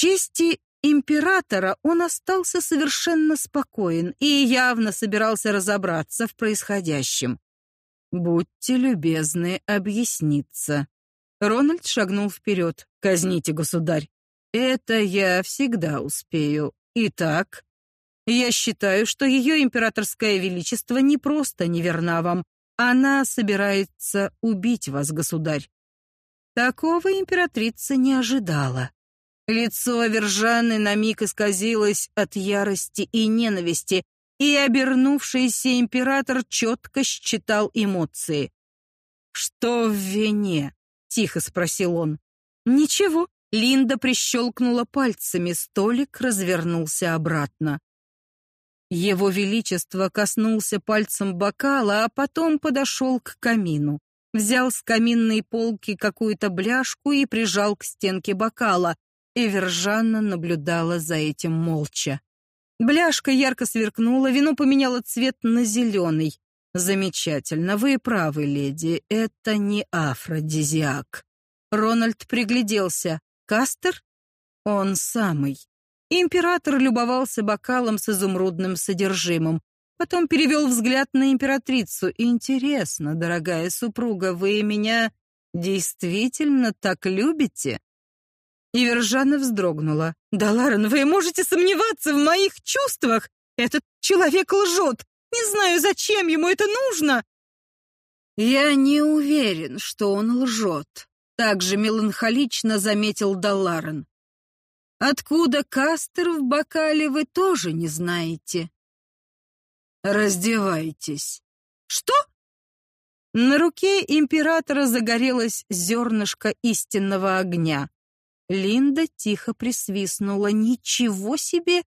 чести императора он остался совершенно спокоен и явно собирался разобраться в происходящем. «Будьте любезны объясниться». Рональд шагнул вперед. «Казните, государь. Это я всегда успею. Итак, я считаю, что ее императорское величество не просто неверна вам. Она собирается убить вас, государь». Такого императрица не ожидала. Лицо Вержаны на миг исказилось от ярости и ненависти, и обернувшийся император четко считал эмоции. «Что в вине?» — тихо спросил он. «Ничего». Линда прищелкнула пальцами, столик развернулся обратно. Его Величество коснулся пальцем бокала, а потом подошел к камину. Взял с каминной полки какую-то бляшку и прижал к стенке бокала, и наблюдала за этим молча. Бляшка ярко сверкнула, вино поменяло цвет на зеленый. Замечательно, вы правы, леди, это не афродизиак. Рональд пригляделся. Кастер? Он самый. Император любовался бокалом с изумрудным содержимым. Потом перевел взгляд на императрицу. Интересно, дорогая супруга, вы меня действительно так любите? И Вержана вздрогнула. «Да, Ларен, вы можете сомневаться в моих чувствах! Этот человек лжет! Не знаю, зачем ему это нужно!» «Я не уверен, что он лжет», — также меланхолично заметил Далларен. «Откуда Кастер в бокале, вы тоже не знаете». «Раздевайтесь». «Что?» На руке императора загорелось зернышко истинного огня. Линда тихо присвистнула. Ничего себе!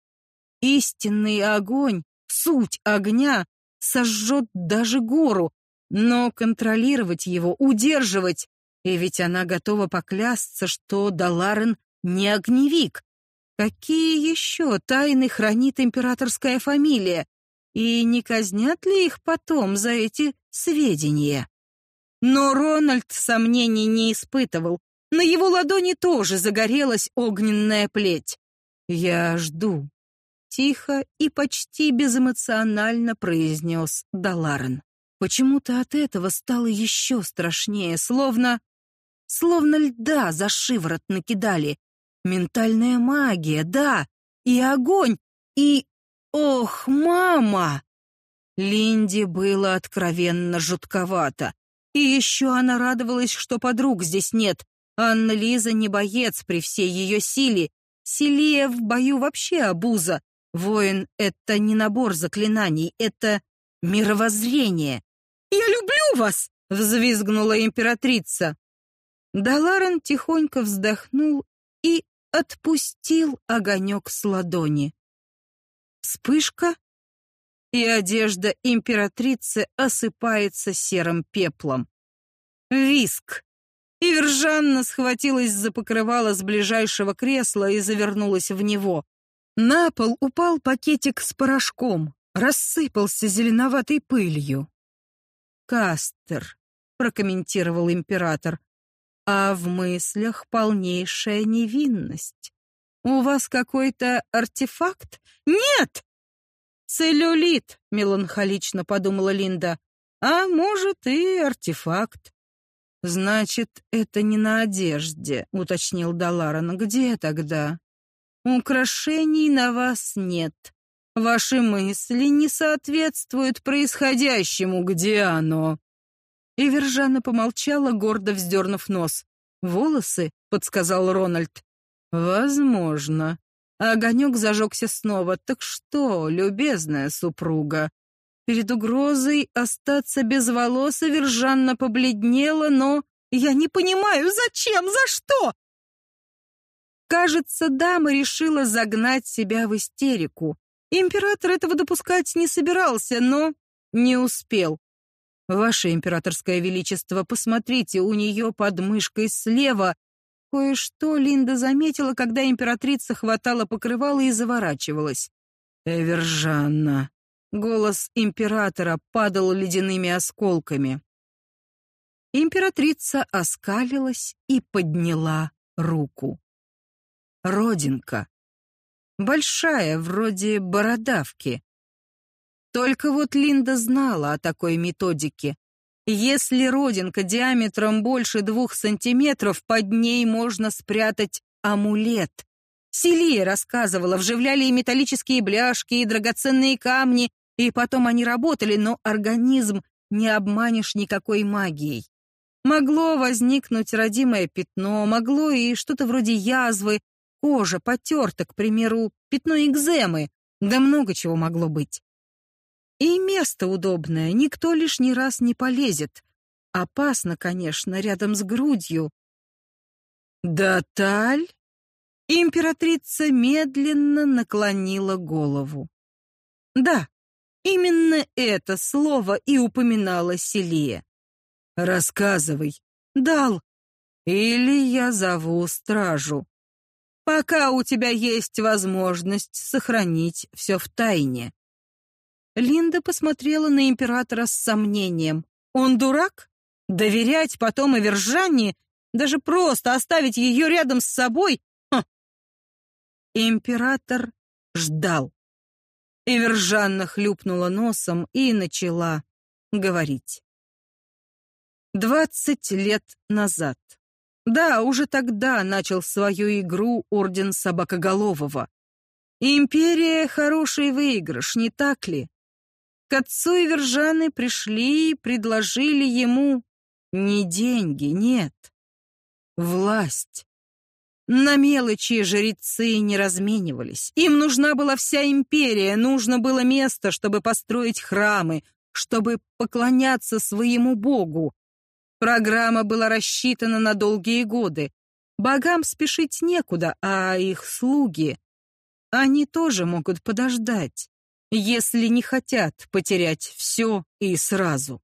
Истинный огонь, суть огня, сожжет даже гору, но контролировать его, удерживать, и ведь она готова поклясться, что Даларен не огневик. Какие еще тайны хранит императорская фамилия? И не казнят ли их потом за эти сведения? Но Рональд сомнений не испытывал. На его ладони тоже загорелась огненная плеть. «Я жду», — тихо и почти безэмоционально произнес Даларен. Почему-то от этого стало еще страшнее, словно... Словно льда за шиворот накидали. Ментальная магия, да, и огонь, и... Ох, мама! Линде было откровенно жутковато. И еще она радовалась, что подруг здесь нет, Анна-Лиза не боец при всей ее силе. Селия в бою вообще обуза. Воин — это не набор заклинаний, это мировоззрение. «Я люблю вас!» — взвизгнула императрица. Даларен тихонько вздохнул и отпустил огонек с ладони. Вспышка, и одежда императрицы осыпается серым пеплом. Виск. И схватилась за покрывало с ближайшего кресла и завернулась в него. На пол упал пакетик с порошком, рассыпался зеленоватой пылью. «Кастер», — прокомментировал император, — «а в мыслях полнейшая невинность. У вас какой-то артефакт?» «Нет!» «Целлюлит», — меланхолично подумала Линда. «А может, и артефакт. Значит, это не на одежде, уточнил Даларан. Где тогда? Украшений на вас нет. Ваши мысли не соответствуют происходящему. Где оно? И Вержана помолчала, гордо вздернув нос. Волосы, подсказал Рональд. Возможно. Огонек зажегся снова. Так что, любезная супруга, Перед угрозой остаться без волос Вержанна побледнела, но... «Я не понимаю, зачем? За что?» Кажется, дама решила загнать себя в истерику. Император этого допускать не собирался, но не успел. «Ваше императорское величество, посмотрите, у нее под мышкой слева...» Кое-что Линда заметила, когда императрица хватала покрывало и заворачивалась. «Эвержанна», Голос императора падал ледяными осколками. Императрица оскалилась и подняла руку. родинка. Большая, вроде бородавки. Только вот Линда знала о такой методике. Если родинка диаметром больше двух сантиметров, под ней можно спрятать амулет. Селия рассказывала, вживляли и металлические бляшки, и драгоценные камни, и потом они работали, но организм не обманешь никакой магией. Могло возникнуть родимое пятно, могло и что-то вроде язвы, кожа потерта, к примеру, пятно экземы, да много чего могло быть. И место удобное, никто лишний раз не полезет. Опасно, конечно, рядом с грудью. Да, Таль? Императрица медленно наклонила голову. Да, именно это слово и упоминала Селия. Рассказывай. Дал. Или я зову стражу. Пока у тебя есть возможность сохранить все в тайне. Линда посмотрела на императора с сомнением. Он дурак? Доверять потом и Вержанне? Даже просто оставить ее рядом с собой? Ха. Император ждал. Эвержанна хлюпнула носом и начала говорить. Двадцать лет назад. Да, уже тогда начал свою игру Орден Собакоголового. Империя — хороший выигрыш, не так ли? К отцу и Вержаны пришли и предложили ему не деньги, нет, власть. На мелочи жрецы не разменивались. Им нужна была вся империя, нужно было место, чтобы построить храмы, чтобы поклоняться своему богу. Программа была рассчитана на долгие годы. Богам спешить некуда, а их слуги, они тоже могут подождать если не хотят потерять все и сразу.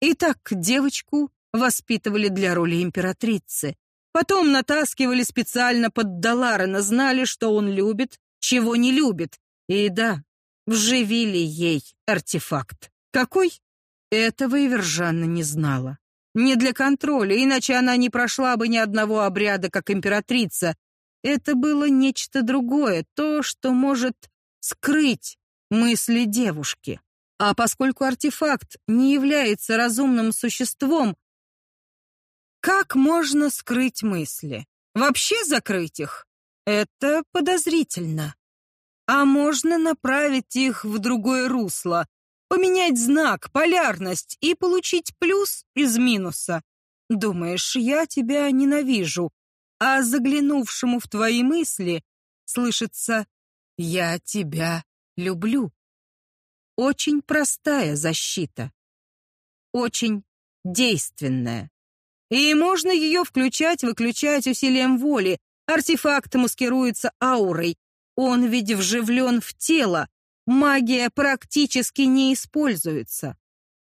Итак, девочку воспитывали для роли императрицы. Потом натаскивали специально под Даларена, знали, что он любит, чего не любит. И да, вживили ей артефакт. Какой? Этого и не знала. Не для контроля, иначе она не прошла бы ни одного обряда, как императрица. Это было нечто другое, то, что может скрыть мысли девушки. А поскольку артефакт не является разумным существом, как можно скрыть мысли? Вообще закрыть их? Это подозрительно. А можно направить их в другое русло, поменять знак, полярность и получить плюс из минуса. Думаешь, я тебя ненавижу, а заглянувшему в твои мысли слышится «я тебя люблю. Очень простая защита. Очень действенная. И можно ее включать-выключать усилием воли. Артефакт маскируется аурой. Он ведь вживлен в тело. Магия практически не используется.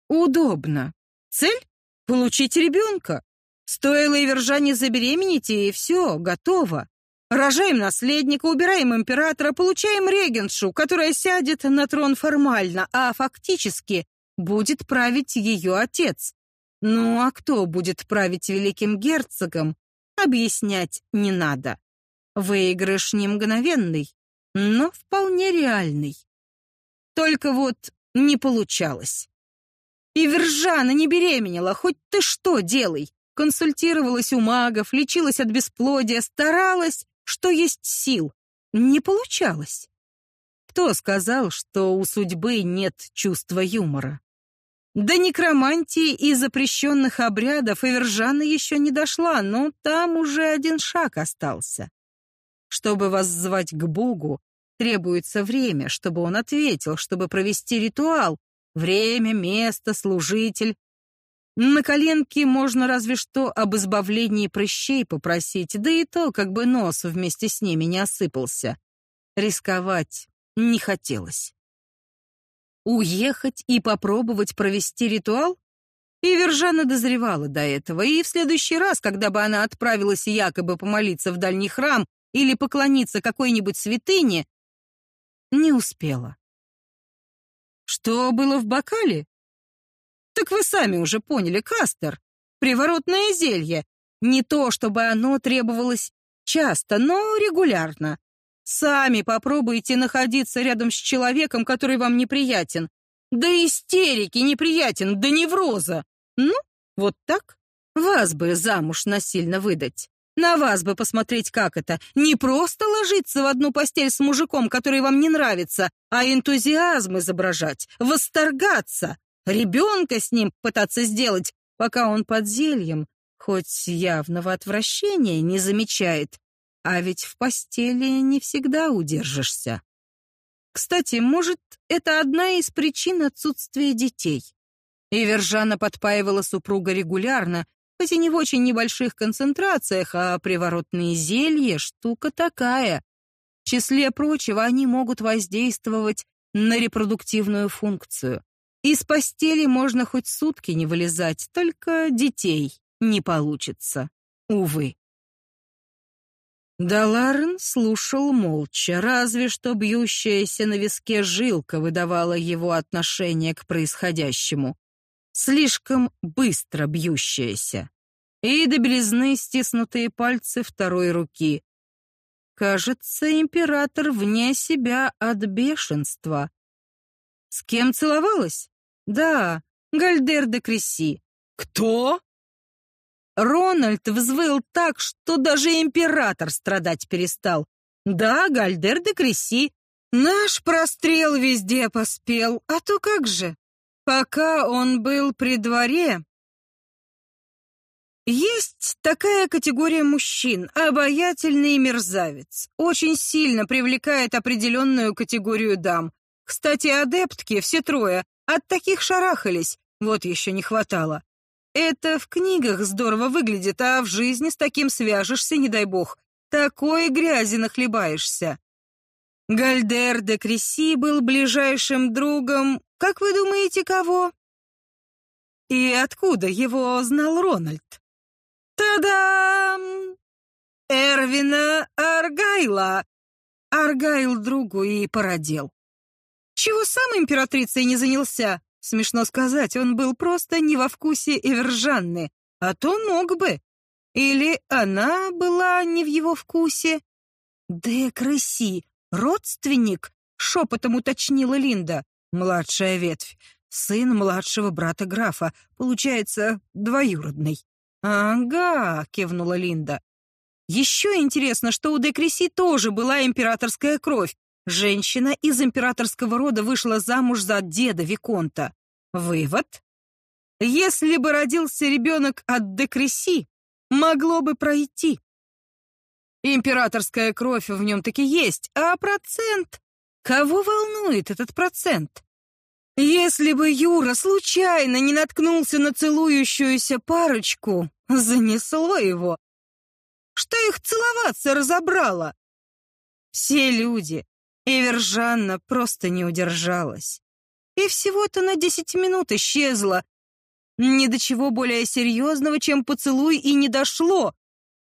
Удобно. Цель — получить ребенка. Стоило и Вержане забеременеть, и все, готово. Рожаем наследника, убираем императора, получаем регеншу, которая сядет на трон формально, а фактически будет править ее отец. Ну а кто будет править великим герцогом, объяснять не надо. Выигрыш не мгновенный, но вполне реальный. Только вот не получалось. И Вержана не беременела, хоть ты что делай. Консультировалась у магов, лечилась от бесплодия, старалась, что есть сил. Не получалось. Кто сказал, что у судьбы нет чувства юмора? До некромантии и запрещенных обрядов Эвержана еще не дошла, но там уже один шаг остался. Чтобы вас звать к Богу, требуется время, чтобы он ответил, чтобы провести ритуал. Время, место, служитель. На коленке можно разве что об избавлении прыщей попросить, да и то, как бы нос вместе с ними не осыпался. Рисковать не хотелось. Уехать и попробовать провести ритуал? И Вержана дозревала до этого, и в следующий раз, когда бы она отправилась якобы помолиться в дальний храм или поклониться какой-нибудь святыне, не успела. Что было в бокале? Так вы сами уже поняли, Кастер. Приворотное зелье. Не то, чтобы оно требовалось часто, но регулярно. Сами попробуйте находиться рядом с человеком, который вам неприятен. До истерики неприятен, до невроза. Ну, вот так. Вас бы замуж насильно выдать. На вас бы посмотреть, как это. Не просто ложиться в одну постель с мужиком, который вам не нравится, а энтузиазм изображать, восторгаться, ребенка с ним пытаться сделать, пока он под зельем, хоть явного отвращения не замечает. А ведь в постели не всегда удержишься. Кстати, может, это одна из причин отсутствия детей. Ивержана подпаивала супруга регулярно, хоть и не в очень небольших концентрациях, а приворотные зелья — штука такая. В числе прочего, они могут воздействовать на репродуктивную функцию. Из постели можно хоть сутки не вылезать, только детей не получится. Увы. Даларен слушал молча, разве что бьющаяся на виске жилка выдавала его отношение к происходящему. Слишком быстро бьющаяся. И до белизны стиснутые пальцы второй руки. Кажется, император вне себя от бешенства. С кем целовалась? Да, Гальдер де Кресси. Кто? Рональд взвыл так, что даже император страдать перестал. Да, Гальдер де Кресси. Наш прострел везде поспел, а то как же? Пока он был при дворе... Есть такая категория мужчин, обаятельный мерзавец. Очень сильно привлекает определенную категорию дам. Кстати, адептки, все трое, от таких шарахались, вот еще не хватало. Это в книгах здорово выглядит, а в жизни с таким свяжешься, не дай бог. Такой грязи нахлебаешься. Гальдер де Креси был ближайшим другом, как вы думаете, кого? И откуда его знал Рональд? Та-дам! Эрвина Аргайла. Аргайл другу и породил. Чего сам императрицей не занялся? Смешно сказать, он был просто не во вкусе Эвержанны, а то мог бы. Или она была не в его вкусе? «Де Крыси, родственник?» — шепотом уточнила Линда. «Младшая ветвь, сын младшего брата графа, получается, двоюродный». «Ага», — кивнула Линда. «Еще интересно, что у Декреси тоже была императорская кровь, Женщина из императорского рода вышла замуж за деда Виконта. Вывод? Если бы родился ребенок от Декреси, могло бы пройти. Императорская кровь в нем таки есть, а процент? Кого волнует этот процент? Если бы Юра случайно не наткнулся на целующуюся парочку, занесло его. Что их целоваться разобрало? Все люди, Эвержанна просто не удержалась. И всего-то на десять минут исчезла. Ни до чего более серьезного, чем поцелуй, и не дошло.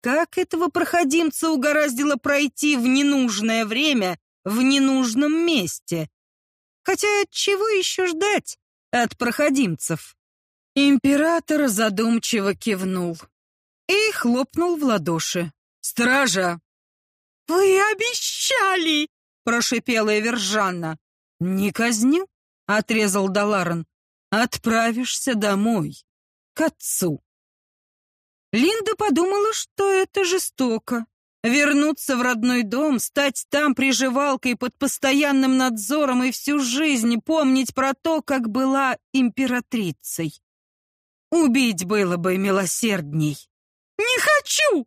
Как этого проходимца угораздило пройти в ненужное время, в ненужном месте? Хотя чего еще ждать от проходимцев? Император задумчиво кивнул и хлопнул в ладоши. «Стража!» «Вы обещали!» — прошипела Эвержанна. «Не казню», — отрезал Даларен. «Отправишься домой, к отцу». Линда подумала, что это жестоко. Вернуться в родной дом, стать там приживалкой под постоянным надзором и всю жизнь помнить про то, как была императрицей. Убить было бы милосердней. «Не хочу!»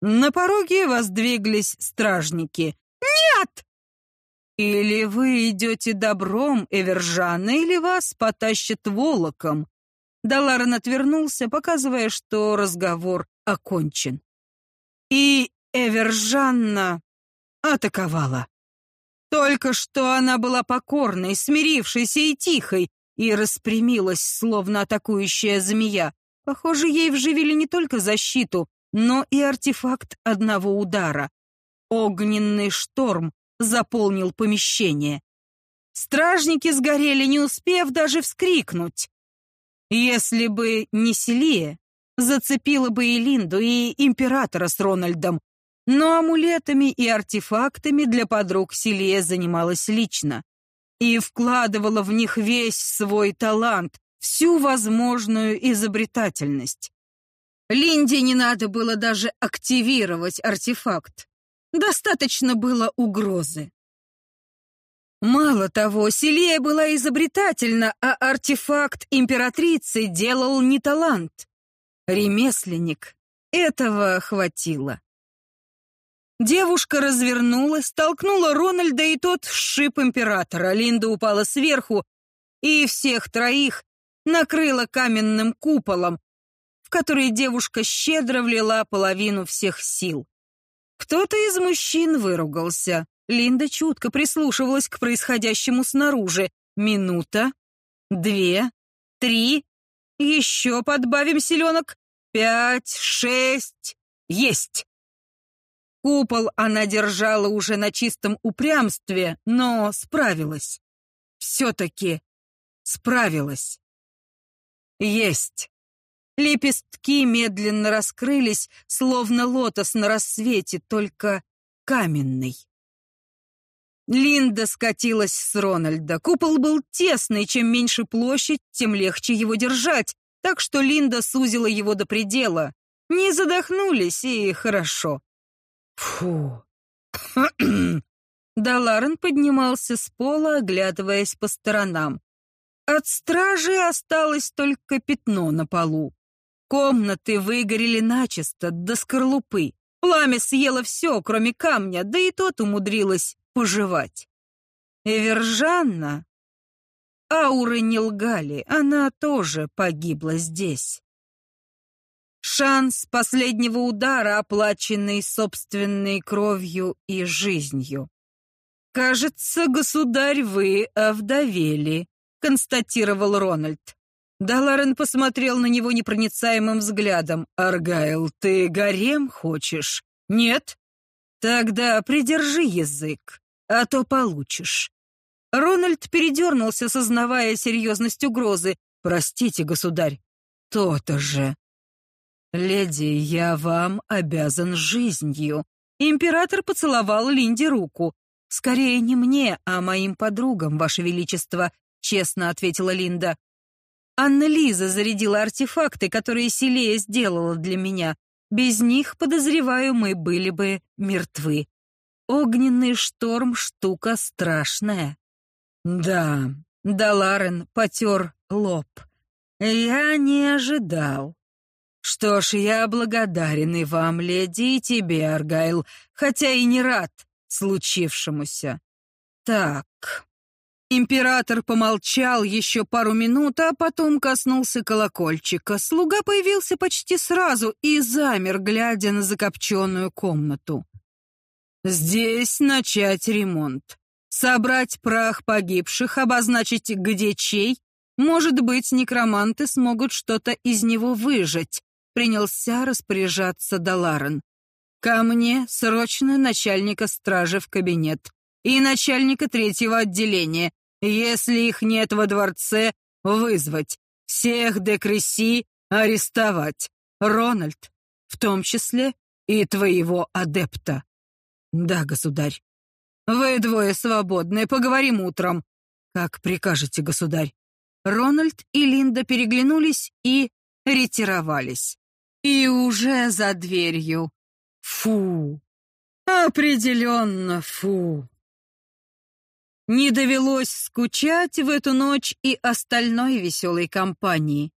На пороге воздвиглись стражники. «Нет!» Или вы идете добром, Эвержана, или вас потащат волоком. Даларен отвернулся, показывая, что разговор окончен. И Эвержанна атаковала. Только что она была покорной, смирившейся и тихой, и распрямилась, словно атакующая змея. Похоже, ей вживили не только защиту, но и артефакт одного удара. Огненный шторм, заполнил помещение. Стражники сгорели, не успев даже вскрикнуть. Если бы не Селия, зацепила бы и Линду, и императора с Рональдом. но амулетами и артефактами для подруг Селия занималась лично и вкладывала в них весь свой талант, всю возможную изобретательность. Линде не надо было даже активировать артефакт. Достаточно было угрозы. Мало того, Селия была изобретательна, а артефакт императрицы делал не талант. Ремесленник. Этого хватило. Девушка развернулась, толкнула Рональда, и тот сшиб императора. Линда упала сверху, и всех троих накрыла каменным куполом, в который девушка щедро влила половину всех сил. Кто-то из мужчин выругался. Линда чутко прислушивалась к происходящему снаружи. Минута, две, три, еще подбавим селенок, пять, шесть, есть. Купол она держала уже на чистом упрямстве, но справилась. Все-таки справилась. Есть. Лепестки медленно раскрылись, словно лотос на рассвете, только каменный. Линда скатилась с Рональда. Купол был тесный, чем меньше площадь, тем легче его держать, так что Линда сузила его до предела. Не задохнулись, и хорошо. Фу. Даларен поднимался с пола, оглядываясь по сторонам. От стражи осталось только пятно на полу. Комнаты выгорели начисто, до скорлупы. Пламя съело все, кроме камня, да и тот умудрилось пожевать. Эвержанна... Ауры не лгали, она тоже погибла здесь. Шанс последнего удара, оплаченный собственной кровью и жизнью. «Кажется, государь, вы овдовели», — констатировал Рональд. Даларен посмотрел на него непроницаемым взглядом. «Аргайл, ты гарем хочешь?» «Нет?» «Тогда придержи язык, а то получишь». Рональд передернулся, сознавая серьезность угрозы. «Простите, государь». «То-то же». «Леди, я вам обязан жизнью». Император поцеловал Линде руку. «Скорее не мне, а моим подругам, Ваше Величество», — честно ответила Линда. «Анна-Лиза зарядила артефакты, которые Селея сделала для меня. Без них, подозреваю, мы были бы мертвы. Огненный шторм — штука страшная». «Да», — Даларен потер лоб. «Я не ожидал. Что ж, я благодарен и вам, леди, и тебе, Аргайл, хотя и не рад случившемуся. Так. Император помолчал еще пару минут, а потом коснулся колокольчика. Слуга появился почти сразу и замер, глядя на закопченную комнату. Здесь начать ремонт. Собрать прах погибших, обозначить, где чей. Может быть, некроманты смогут что-то из него выжать принялся распоряжаться Даларен. «Ко мне срочно начальника стражи в кабинет и начальника третьего отделения. Если их нет во дворце, вызвать. Всех декреси арестовать. Рональд, в том числе и твоего адепта». «Да, государь. Вы двое свободны, поговорим утром». «Как прикажете, государь». Рональд и Линда переглянулись и ретировались. И уже за дверью. Фу. Определенно фу. Не довелось скучать в эту ночь и остальной веселой компании.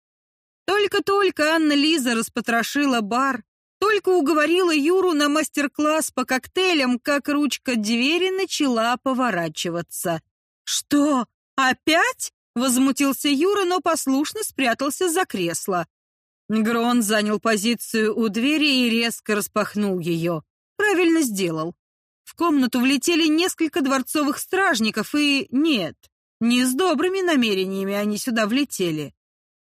Только-только Анна-Лиза распотрошила бар, только уговорила Юру на мастер-класс по коктейлям, как ручка двери начала поворачиваться. «Что, опять?» — возмутился Юра, но послушно спрятался за кресло. Грон занял позицию у двери и резко распахнул ее. Правильно сделал. В комнату влетели несколько дворцовых стражников, и нет, не с добрыми намерениями они сюда влетели.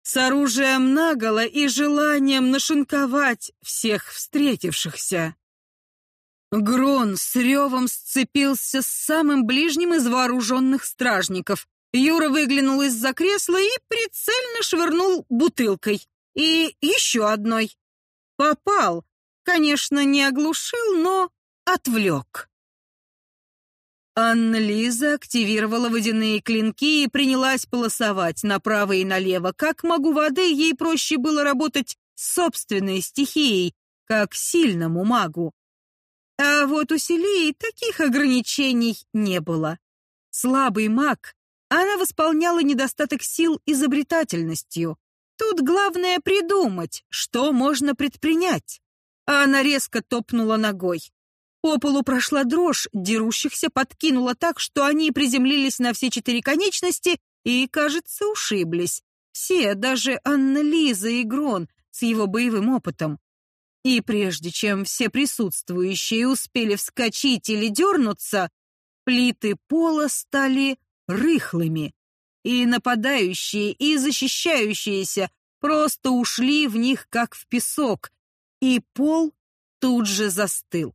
С оружием наголо и желанием нашинковать всех встретившихся. Грон с ревом сцепился с самым ближним из вооруженных стражников. Юра выглянул из-за кресла и прицельно швырнул бутылкой. И еще одной. Попал. Конечно, не оглушил, но отвлек. Анна-Лиза активировала водяные клинки и принялась полосовать направо и налево. Как могу воды, ей проще было работать с собственной стихией, как сильному магу. А вот у Селии таких ограничений не было. Слабый маг, она восполняла недостаток сил изобретательностью. Тут главное придумать, что можно предпринять. А она резко топнула ногой. По полу прошла дрожь, дерущихся подкинула так, что они приземлились на все четыре конечности и, кажется, ушиблись. Все, даже Анна-Лиза и Грон с его боевым опытом. И прежде чем все присутствующие успели вскочить или дернуться, плиты пола стали рыхлыми, и нападающие и защищающиеся просто ушли в них, как в песок, и пол тут же застыл.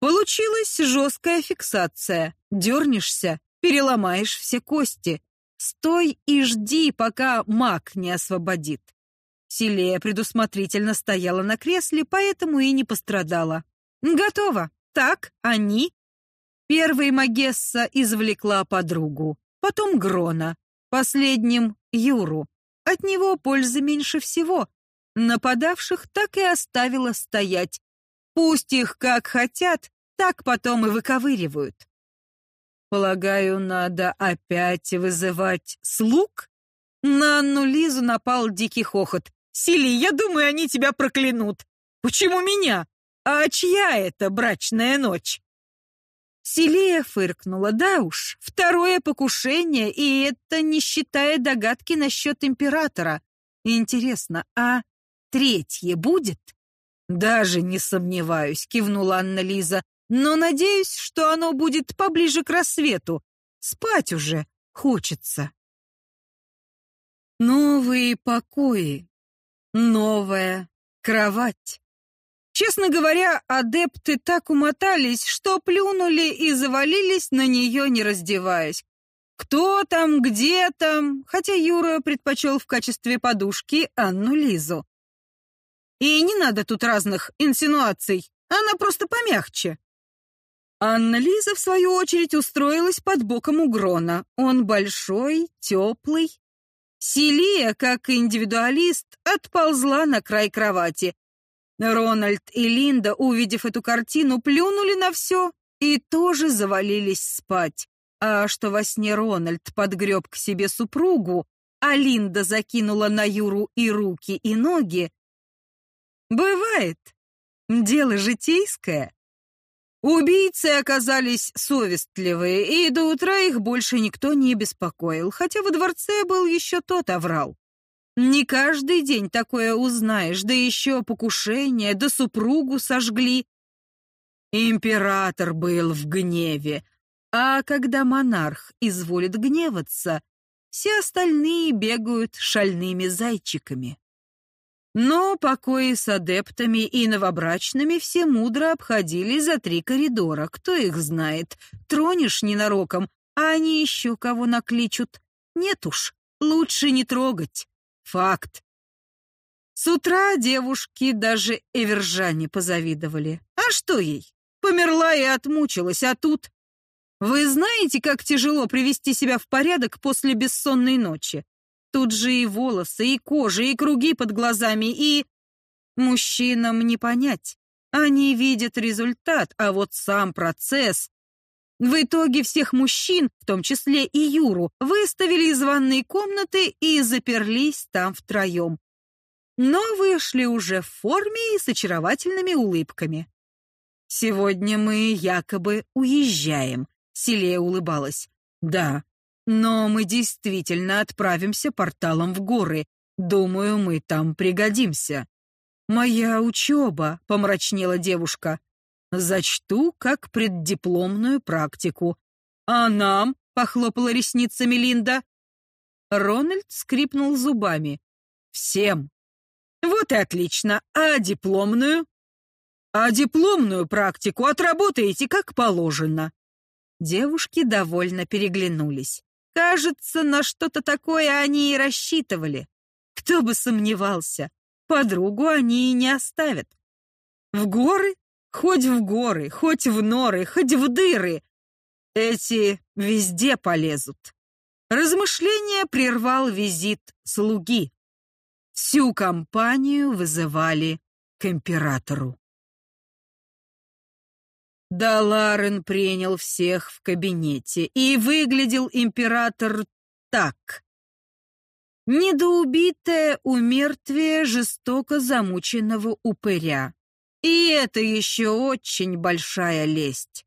Получилась жесткая фиксация. Дернешься, переломаешь все кости. Стой и жди, пока маг не освободит. Селея предусмотрительно стояла на кресле, поэтому и не пострадала. Готово. Так, они. Первой Магесса извлекла подругу, потом Грона, последним Юру. От него пользы меньше всего. Нападавших так и оставила стоять, Пусть их как хотят, так потом и выковыривают. Полагаю, надо опять вызывать слуг? На Анну Лизу напал дикий хохот. Сили, я думаю, они тебя проклянут. Почему меня? А чья это брачная ночь? Селия фыркнула. Да уж, второе покушение, и это не считая догадки насчет императора. Интересно, а третье будет? «Даже не сомневаюсь», — кивнула Анна-Лиза. «Но надеюсь, что оно будет поближе к рассвету. Спать уже хочется». Новые покои. Новая кровать. Честно говоря, адепты так умотались, что плюнули и завалились на нее, не раздеваясь. Кто там, где там, хотя Юра предпочел в качестве подушки Анну Лизу. И не надо тут разных инсинуаций. Она просто помягче. Анна-Лиза, в свою очередь, устроилась под боком у Грона. Он большой, теплый. Селия, как индивидуалист, отползла на край кровати. Рональд и Линда, увидев эту картину, плюнули на все и тоже завалились спать. А что во сне Рональд подгреб к себе супругу, а Линда закинула на Юру и руки, и ноги, Бывает. Дело житейское. Убийцы оказались совестливые, и до утра их больше никто не беспокоил, хотя во дворце был еще тот оврал. Не каждый день такое узнаешь, да еще покушение, да супругу сожгли. Император был в гневе, а когда монарх изволит гневаться, все остальные бегают шальными зайчиками. Но покои с адептами и новобрачными все мудро обходили за три коридора. Кто их знает? Тронешь ненароком, а они еще кого накличут. Нет уж, лучше не трогать. Факт. С утра девушки даже Эвержане позавидовали. А что ей? Померла и отмучилась, а тут... Вы знаете, как тяжело привести себя в порядок после бессонной ночи? Тут же и волосы, и кожа, и круги под глазами, и... Мужчинам не понять. Они видят результат, а вот сам процесс... В итоге всех мужчин, в том числе и Юру, выставили из ванной комнаты и заперлись там втроем. Но вышли уже в форме и с очаровательными улыбками. «Сегодня мы якобы уезжаем», — Селия улыбалась. «Да, но мы действительно отправимся порталом в горы. Думаю, мы там пригодимся. Моя учеба, помрачнела девушка. Зачту как преддипломную практику. А нам, похлопала ресницами Линда. Рональд скрипнул зубами. Всем. Вот и отлично. А дипломную? А дипломную практику отработаете как положено. Девушки довольно переглянулись. Кажется, на что-то такое они и рассчитывали. Кто бы сомневался, подругу они и не оставят. В горы? Хоть в горы, хоть в норы, хоть в дыры. Эти везде полезут. Размышление прервал визит слуги. Всю компанию вызывали к императору. Да, Ларен принял всех в кабинете, и выглядел император так. Недоубитое умертвие жестоко замученного упыря. И это еще очень большая лесть.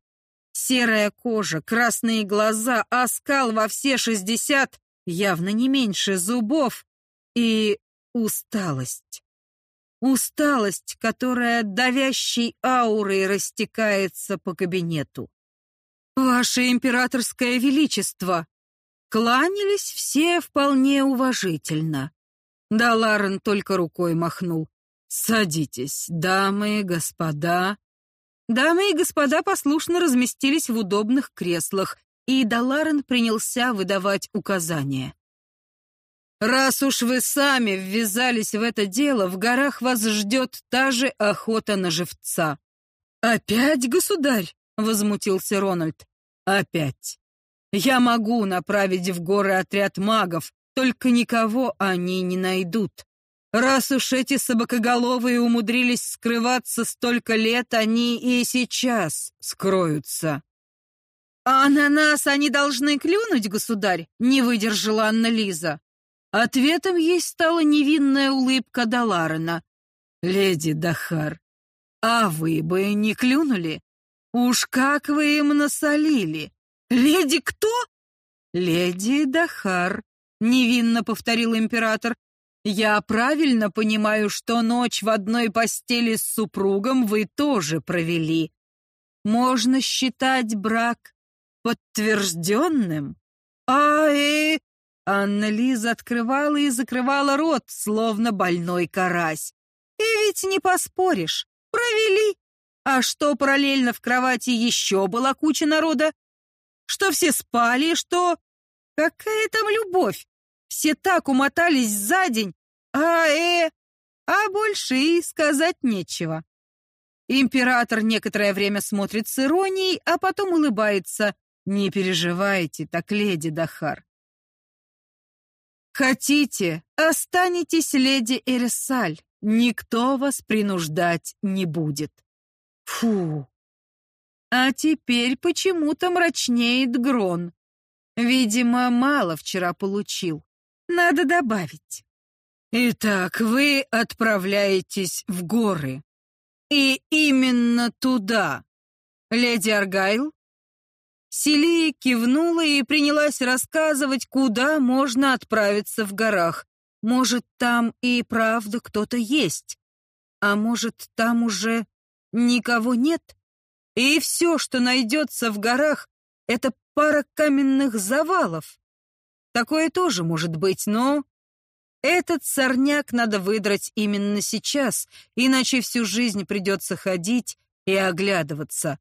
Серая кожа, красные глаза, оскал во все шестьдесят, явно не меньше зубов, и усталость. Усталость, которая давящей аурой растекается по кабинету. «Ваше императорское величество!» Кланялись все вполне уважительно. Да Ларен только рукой махнул. «Садитесь, дамы и господа». Дамы и господа послушно разместились в удобных креслах, и Даларен принялся выдавать указания. «Раз уж вы сами ввязались в это дело, в горах вас ждет та же охота на живца». «Опять, государь?» — возмутился Рональд. «Опять. Я могу направить в горы отряд магов, только никого они не найдут. Раз уж эти собакоголовые умудрились скрываться столько лет, они и сейчас скроются. А на нас они должны клюнуть, государь, не выдержала Анна Лиза. Ответом ей стала невинная улыбка Даларена. Леди Дахар, а вы бы не клюнули? Уж как вы им насолили! «Леди кто?» «Леди Дахар», — невинно повторил император. «Я правильно понимаю, что ночь в одной постели с супругом вы тоже провели. Можно считать брак подтвержденным?» «А, э...» Анна-Лиза открывала и закрывала рот, словно больной карась. «И ведь не поспоришь, провели. А что параллельно в кровати еще была куча народа? что все спали, что... Какая там любовь? Все так умотались за день, а э... А больше и сказать нечего. Император некоторое время смотрит с иронией, а потом улыбается. Не переживайте, так леди Дахар. Хотите, останетесь леди Эрисаль. Никто вас принуждать не будет. Фу, а теперь почему-то мрачнеет Грон. Видимо, мало вчера получил. Надо добавить. Итак, вы отправляетесь в горы. И именно туда. Леди Аргайл? Селия кивнула и принялась рассказывать, куда можно отправиться в горах. Может, там и правда кто-то есть. А может, там уже никого нет? И все, что найдется в горах, это пара каменных завалов. Такое тоже может быть, но... Этот сорняк надо выдрать именно сейчас, иначе всю жизнь придется ходить и оглядываться.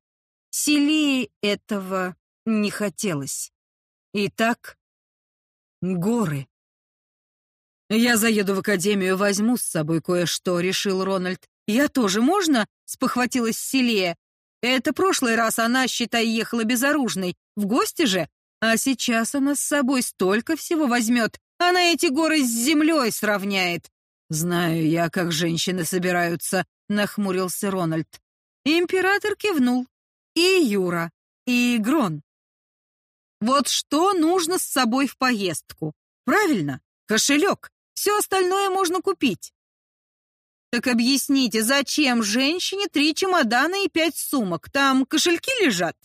Селии этого не хотелось. Итак, горы. «Я заеду в академию, возьму с собой кое-что», — решил Рональд. «Я тоже можно?» — спохватилась Селия. Это прошлый раз она, считай, ехала безоружной, в гости же, а сейчас она с собой столько всего возьмет, она эти горы с землей сравняет. Знаю я, как женщины собираются, нахмурился Рональд. Император кивнул. И Юра, и Грон. Вот что нужно с собой в поездку? Правильно, кошелек. Все остальное можно купить. Так объясните, зачем женщине три чемодана и пять сумок? Там кошельки лежат?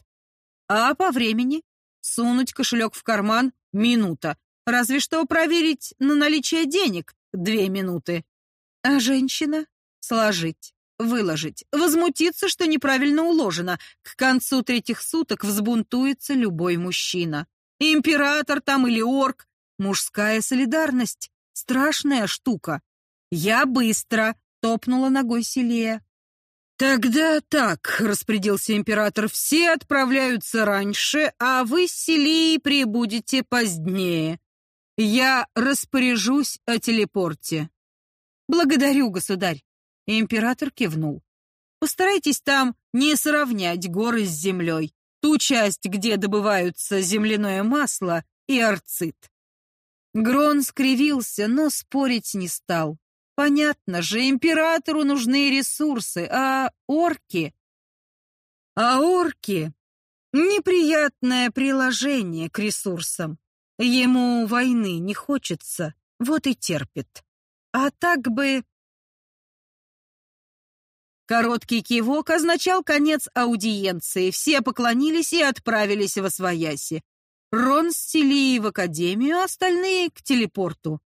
А по времени? Сунуть кошелек в карман — минута. Разве что проверить на наличие денег — две минуты. А женщина? Сложить, выложить, возмутиться, что неправильно уложено. К концу третьих суток взбунтуется любой мужчина. Император там или орк. Мужская солидарность — страшная штука. Я быстро, топнула ногой Селия. Тогда так, распорядился император, все отправляются раньше, а вы с Селией прибудете позднее. Я распоряжусь о телепорте. Благодарю, государь. Император кивнул. Постарайтесь там не сравнять горы с землей, ту часть, где добываются земляное масло и арцит. Грон скривился, но спорить не стал. Понятно же, императору нужны ресурсы, а орки... А орки — неприятное приложение к ресурсам. Ему войны не хочется, вот и терпит. А так бы... Короткий кивок означал конец аудиенции. Все поклонились и отправились в Освояси. Рон с Селией в академию, остальные — к телепорту.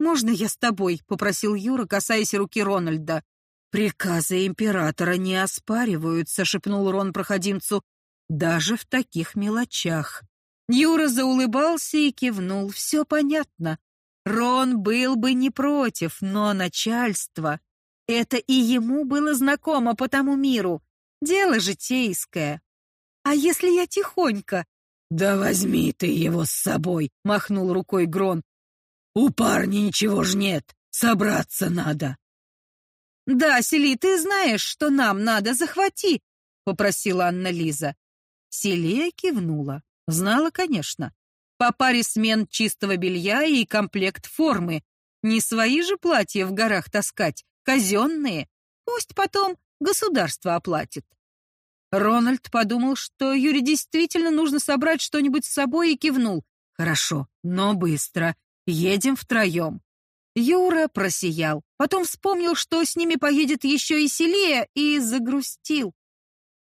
«Можно я с тобой?» — попросил Юра, касаясь руки Рональда. «Приказы императора не оспариваются», — шепнул Рон проходимцу, «даже в таких мелочах». Юра заулыбался и кивнул. «Все понятно. Рон был бы не против, но начальство это и ему было знакомо по тому миру. Дело житейское. А если я тихонько? Да возьми ты его с собой, махнул рукой Грон. У парня ничего ж нет, собраться надо. Да, Сели, ты знаешь, что нам надо, захвати, попросила Анна-Лиза. Селия кивнула. Знала, конечно. По паре смен чистого белья и комплект формы. Не свои же платья в горах таскать, казенные. Пусть потом государство оплатит. Рональд подумал, что Юре действительно нужно собрать что-нибудь с собой и кивнул. «Хорошо, но быстро. Едем втроем». Юра просиял. Потом вспомнил, что с ними поедет еще и Селия, и загрустил.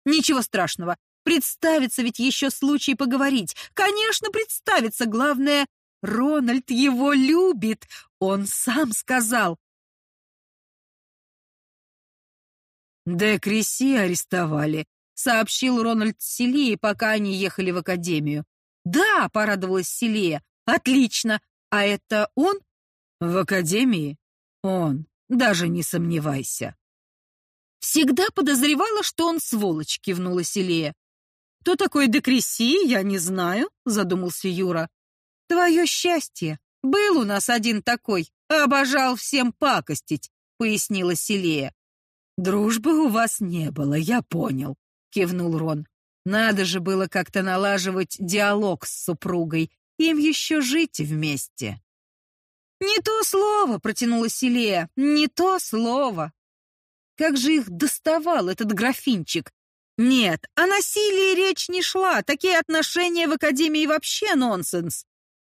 «Ничего страшного. Представится ведь еще случай поговорить. Конечно, представится. Главное, Рональд его любит. Он сам сказал. «Де Креси арестовали», — сообщил Рональд Селии, пока они ехали в академию. «Да», — порадовалась Селия, — «отлично. А это он?» «В академии? Он. Даже не сомневайся». «Всегда подозревала, что он сволочь», — кивнула Селия. «Кто такой Де Креси, я не знаю», — задумался Юра. «Твое счастье. Был у нас один такой, обожал всем пакостить», — пояснила Селия. «Дружбы у вас не было, я понял», — кивнул Рон. «Надо же было как-то налаживать диалог с супругой, им еще жить вместе». «Не то слово», — протянула Селия, — «не то слово». Как же их доставал этот графинчик? Нет, о насилии речь не шла, такие отношения в Академии вообще нонсенс.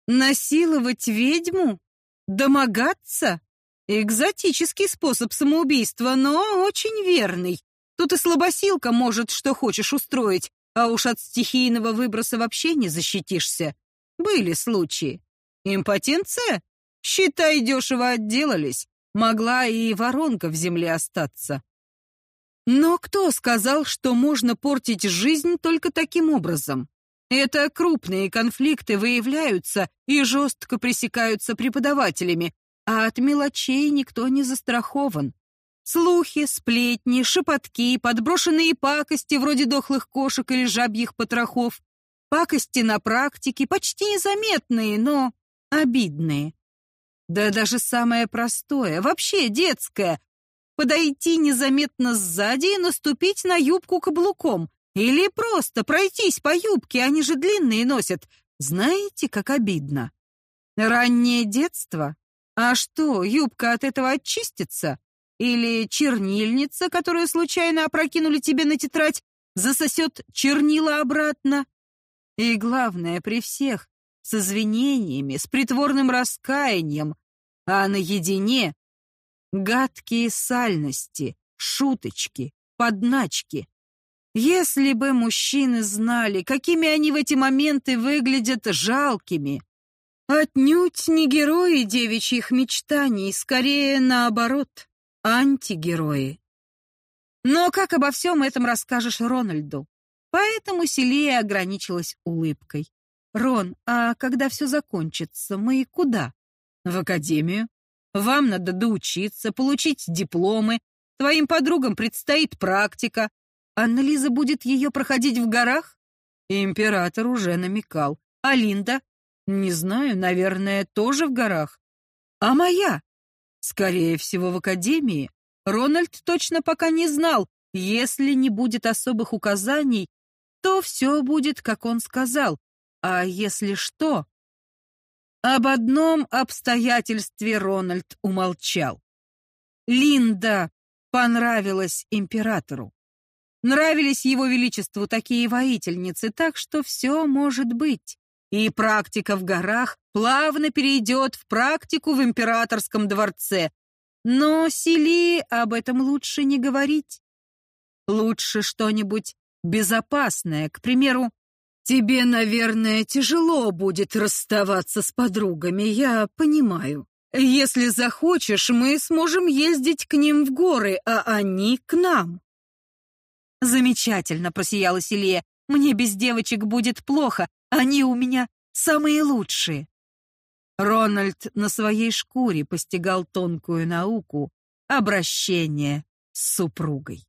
Насиловать ведьму? Домогаться? Экзотический способ самоубийства, но очень верный. Тут и слабосилка может что хочешь устроить, а уж от стихийного выброса вообще не защитишься. Были случаи. Импотенция? Считай, дешево отделались. Могла и воронка в земле остаться. Но кто сказал, что можно портить жизнь только таким образом? Это крупные конфликты выявляются и жестко пресекаются преподавателями, а от мелочей никто не застрахован. Слухи, сплетни, шепотки, подброшенные пакости вроде дохлых кошек или жабьих потрохов, пакости на практике, почти незаметные, но обидные. Да даже самое простое, вообще детское, подойти незаметно сзади и наступить на юбку каблуком, или просто пройтись по юбке, они же длинные носят. Знаете, как обидно? Раннее детство а что, юбка от этого очистится? Или чернильница, которую случайно опрокинули тебе на тетрадь, засосет чернила обратно? И главное, при всех, с извинениями, с притворным раскаянием, а наедине гадкие сальности, шуточки, подначки. Если бы мужчины знали, какими они в эти моменты выглядят жалкими, Отнюдь не герои девичьих мечтаний, скорее наоборот, антигерои. Но как обо всем этом расскажешь Рональду? Поэтому Селия ограничилась улыбкой. «Рон, а когда все закончится, мы куда?» «В академию. Вам надо доучиться, получить дипломы. Твоим подругам предстоит практика. Анна-Лиза будет ее проходить в горах?» Император уже намекал. «А Линда? Не знаю, наверное, тоже в горах. А моя? Скорее всего, в академии. Рональд точно пока не знал, Если не будет особых указаний, то все будет, как он сказал. А если что? Об одном обстоятельстве Рональд умолчал. Линда понравилась императору. Нравились его величеству такие воительницы, так что все может быть. И практика в горах плавно перейдет в практику в императорском дворце. Но Сели об этом лучше не говорить. Лучше что-нибудь безопасное, к примеру, Тебе, наверное, тяжело будет расставаться с подругами, я понимаю. Если захочешь, мы сможем ездить к ним в горы, а они к нам. Замечательно, просияла Селия. Мне без девочек будет плохо, они у меня самые лучшие. Рональд на своей шкуре постигал тонкую науку обращения с супругой.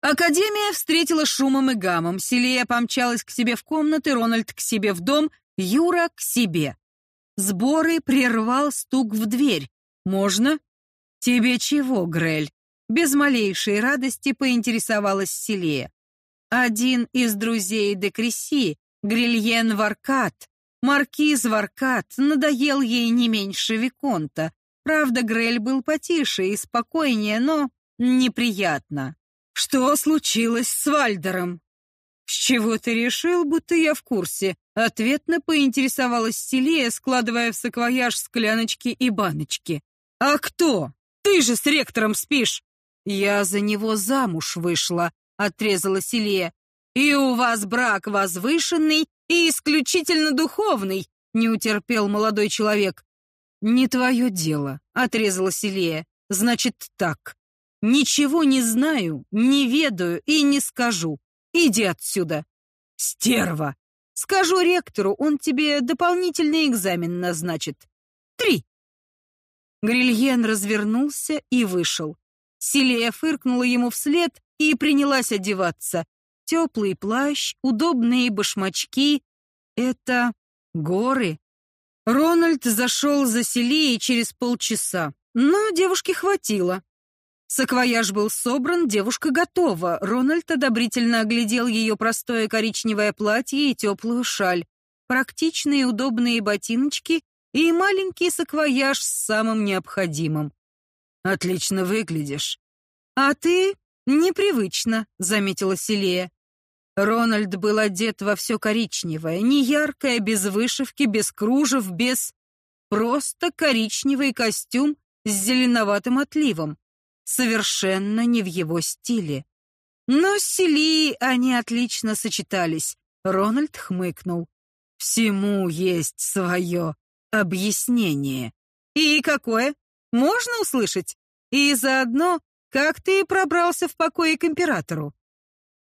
Академия встретила шумом и гамом. Селия помчалась к себе в комнаты, Рональд к себе в дом, Юра к себе. Сборы прервал стук в дверь. «Можно?» «Тебе чего, Грель?» Без малейшей радости поинтересовалась Селия. Один из друзей де Креси, Грильен Варкат, маркиз Варкат, надоел ей не меньше Виконта. Правда, Грель был потише и спокойнее, но неприятно. Что случилось с Вальдером? С чего ты решил, будто я в курсе? Ответно поинтересовалась Селия, складывая в саквояж скляночки и баночки. А кто? Ты же с ректором спишь. Я за него замуж вышла, отрезала Селия. И у вас брак возвышенный и исключительно духовный, не утерпел молодой человек. Не твое дело, отрезала Селия. Значит так. Ничего не знаю, не ведаю и не скажу. Иди отсюда. Стерва. Скажу ректору, он тебе дополнительный экзамен назначит. Три. Грильен развернулся и вышел. Силия фыркнула ему вслед и принялась одеваться. Теплый плащ, удобные башмачки — это горы. Рональд зашел за Селией через полчаса, но девушке хватило. Саквояж был собран, девушка готова. Рональд одобрительно оглядел ее простое коричневое платье и теплую шаль, практичные удобные ботиночки и маленький саквояж с самым необходимым. «Отлично выглядишь». «А ты непривычно», — заметила Селия. Рональд был одет во все коричневое, не яркое, без вышивки, без кружев, без... Просто коричневый костюм с зеленоватым отливом совершенно не в его стиле. Но с Селией они отлично сочетались. Рональд хмыкнул. Всему есть свое объяснение. И какое? Можно услышать? И заодно, как ты пробрался в покое к императору?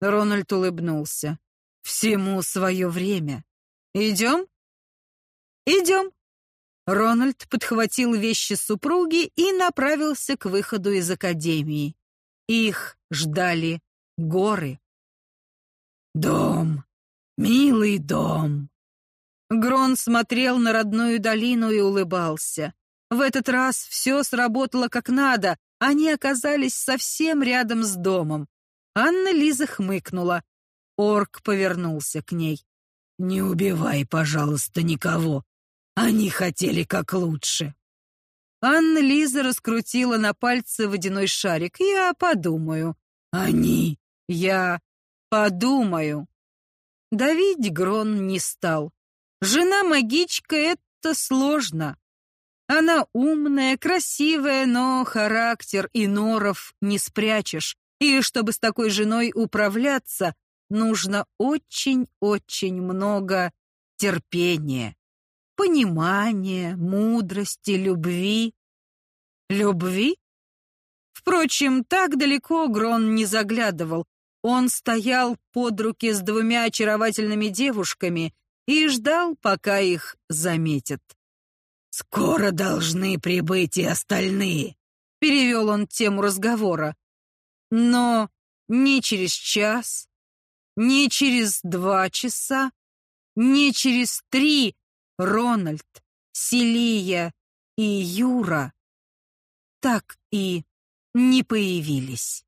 Рональд улыбнулся. Всему свое время. Идем? Идем. Рональд подхватил вещи супруги и направился к выходу из академии. Их ждали горы. Дом, милый дом. Грон смотрел на родную долину и улыбался. В этот раз все сработало как надо, они оказались совсем рядом с домом. Анна Лиза хмыкнула. Орк повернулся к ней. «Не убивай, пожалуйста, никого. Они хотели как лучше. Анна Лиза раскрутила на пальце водяной шарик. Я подумаю. Они. Я подумаю. Давить Грон не стал. Жена-магичка — это сложно. Она умная, красивая, но характер и норов не спрячешь. И чтобы с такой женой управляться, нужно очень-очень много терпения понимания, мудрости, любви. Любви? Впрочем, так далеко Грон не заглядывал. Он стоял под руки с двумя очаровательными девушками и ждал, пока их заметят. «Скоро должны прибыть и остальные», — перевел он тему разговора. Но ни через час, ни через два часа, ни через три Рональд, Селия и Юра так и не появились.